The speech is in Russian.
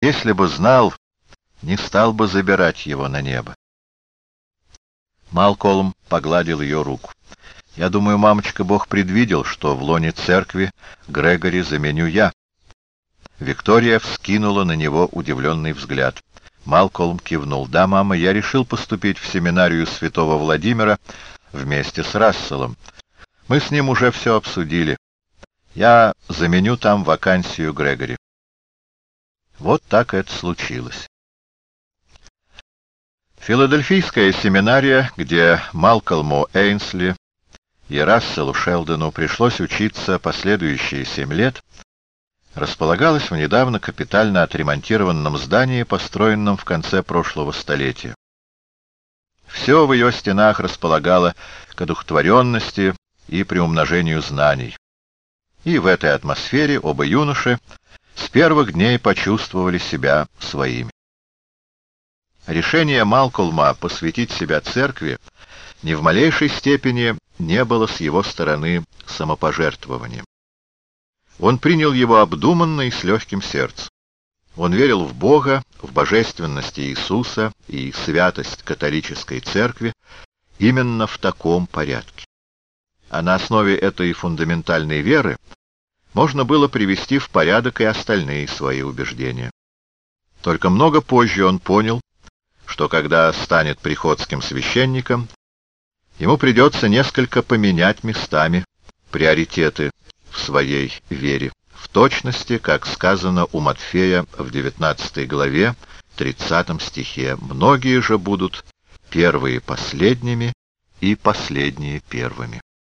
Если бы знал, не стал бы забирать его на небо. Малколм погладил ее руку. «Я думаю, мамочка, Бог предвидел, что в лоне церкви Грегори заменю я». Виктория вскинула на него удивленный взгляд. Малколм кивнул. «Да, мама, я решил поступить в семинарию святого Владимира вместе с Расселом. Мы с ним уже все обсудили. Я заменю там вакансию Грегори». Вот так это случилось. Филадельфийская семинария, где Малкольму Эйнсли и Расселу Шелдону пришлось учиться последующие семь лет, располагалась в недавно капитально отремонтированном здании, построенном в конце прошлого столетия. Все в ее стенах располагало к одухотворенности и приумножению знаний. И в этой атмосфере оба юноши с первых дней почувствовали себя своими. Решение Малкольма посвятить себя церкви ни в малейшей степени не было с его стороны самопожертвованием. Он принял его обдуманно и с легким сердцем. Он верил в Бога, в божественность Иисуса и святость католической церкви именно в таком порядке. А на основе этой фундаментальной веры можно было привести в порядок и остальные свои убеждения. Только много позже он понял, что когда станет приходским священником, ему придется несколько поменять местами приоритеты в своей вере, в точности, как сказано у Матфея в 19 главе, 30 стихе. «Многие же будут первые последними и последние первыми».